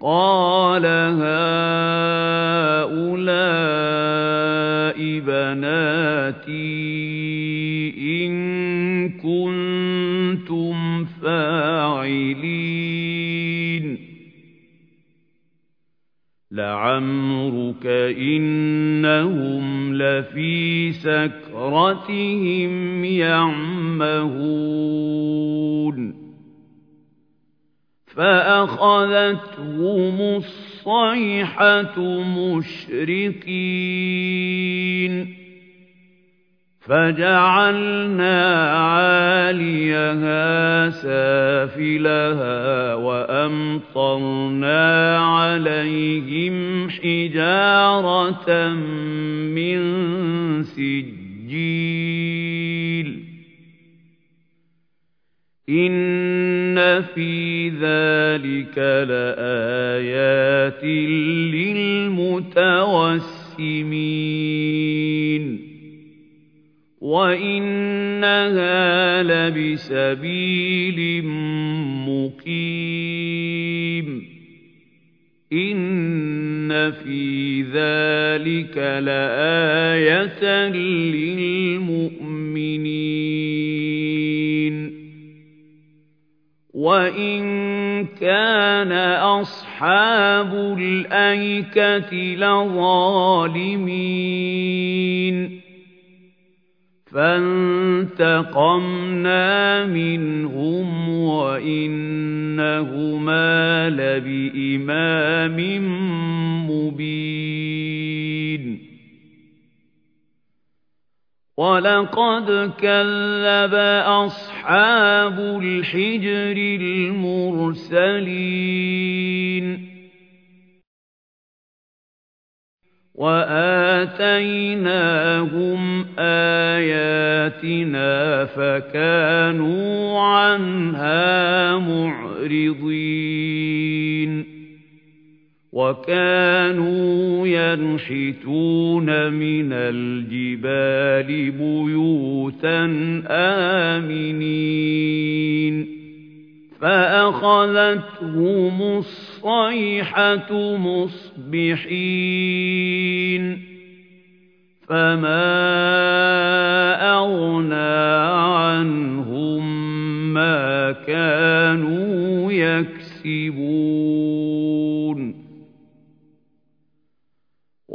قَالَ هَٰؤُلَاءِ بَنَاتِي إِن كُنتُمْ فَاعِلِينَ لَعَمْرُكَ إِنَّهُمْ لَفِي سَكْرَتِهِمْ يَعْمَهُونَ فَأَخَذَتْهُمُ الصَّيْحَةُ مُشْرِقِينَ. فَجَعَلْنَا عَالِيَهَا سَافِلَهَا وَأَمْطَرْنَا عَلَيْهِمْ حِجَارَةً مِّن سِجِّيلٍ. إِنَّ فِي ذَلِكَ لَآيَاتٍ لِّلْمُتَوَسِّمِينَ وَإِنَّهَا لَبِسَبِيلٍ مُّقِيمٍ إِنَّ فِي ذَلِكَ لَآيَةً لِّلْمُؤْمِنِينَ وَإِن كَانَ أَصْحَابُ الْأَيْكَةِ لَظَالِمِينَ فَانتَقَمْنَا مِنْهُمْ وَإِنَّهُمَا لَبِإِمَامٍ وَلَقَدْ كَذَّبَ أَصْحَابُ الْحِجْرِ الْمُرْسَلِينَ وَآتَيْنَاهُمْ آيَاتِنَا فَكَانُوا عَنْهَا مُعْرِضِينَ وَكَانُوا يَنْحِتُونَ مِنَ الْجِبَالِ بُيُوتًا آمِنِينَ. فَأَخَذَتْهُمُ الصَّيْحَةُ مُصْبِحِينَ. فَمَا أَغْنَىٰ عَنْهُم مَّا كَانُوا يَكْسِبُونَ.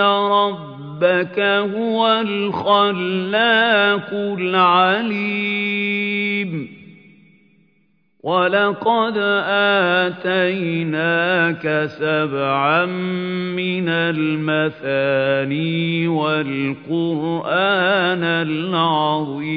رَبَّكَ هُوَ الْخَلَّاقُ الْعَلِيمُ وَلَقَدْ آتَيْنَاكَ سَبْعًا مِّنَ الْمَثَانِي وَالْقُرْآنَ الْعَظِيمَ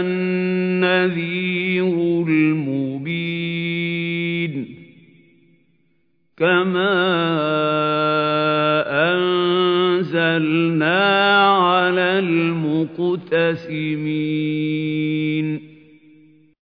النَّذِيرُ الْمُبِينُ كَمَا أَنزَلْنَا عَلَى الْمُقْتَسِمِينَ